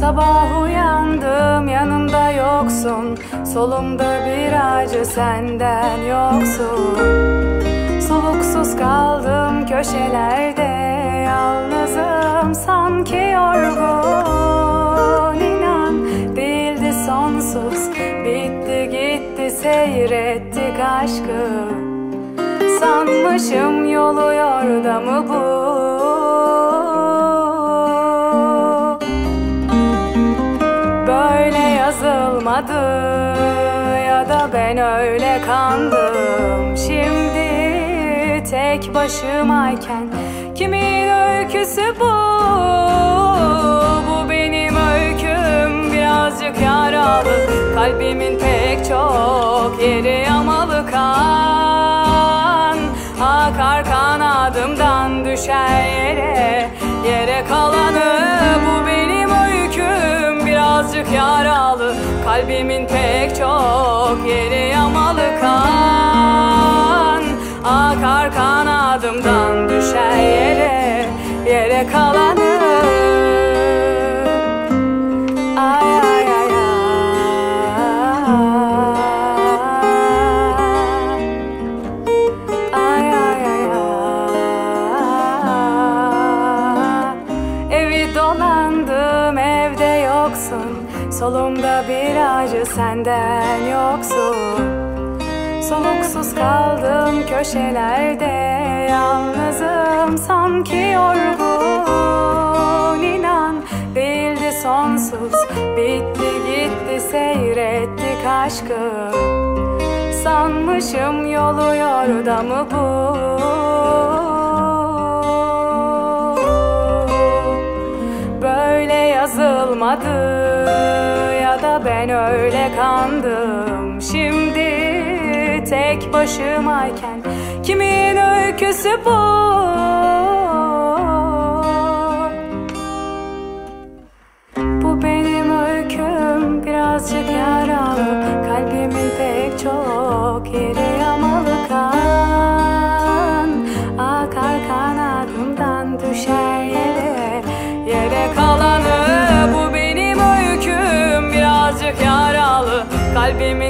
Sabah uyandım yanımda yoksun. Solumda bir acı senden yoksun. Soluksuz kaldım köşelerde. Yalnızım sanki yorgun. İnan değildi sonsuz. Bitti gitti seyrettik aşkı. Sanmışım yolu yordamı yazılmadı ya da ben öyle kandım. Şimdi tek başımayken kimin öyküsü bu? Bu benim öyküm birazcık yaralı. Kalbimin pek çok yeri yamalı kan. Akar kanadımdan düşer yere Yere kalanı. Bu benim öyküm birazcık yaralı Kalbimin pek çok yeri yamalı kan. Akar kanadımdan düşer yere Yere kalanı. Ay ay ay. Ay Ay ay ay. Evi dolandım evde yoksun Solumda bir acı senden yoksun. Soluksuz kaldım köşelerde Yalnızım sanki yorgun. İnan değildi sonsuz Bitti gitti seyrettik aşkı. Sanmışım yolu yordamı bu yazılmadı ya da ben öyle kandım. Şimdi tek başımayken kimin öyküsü bu baby,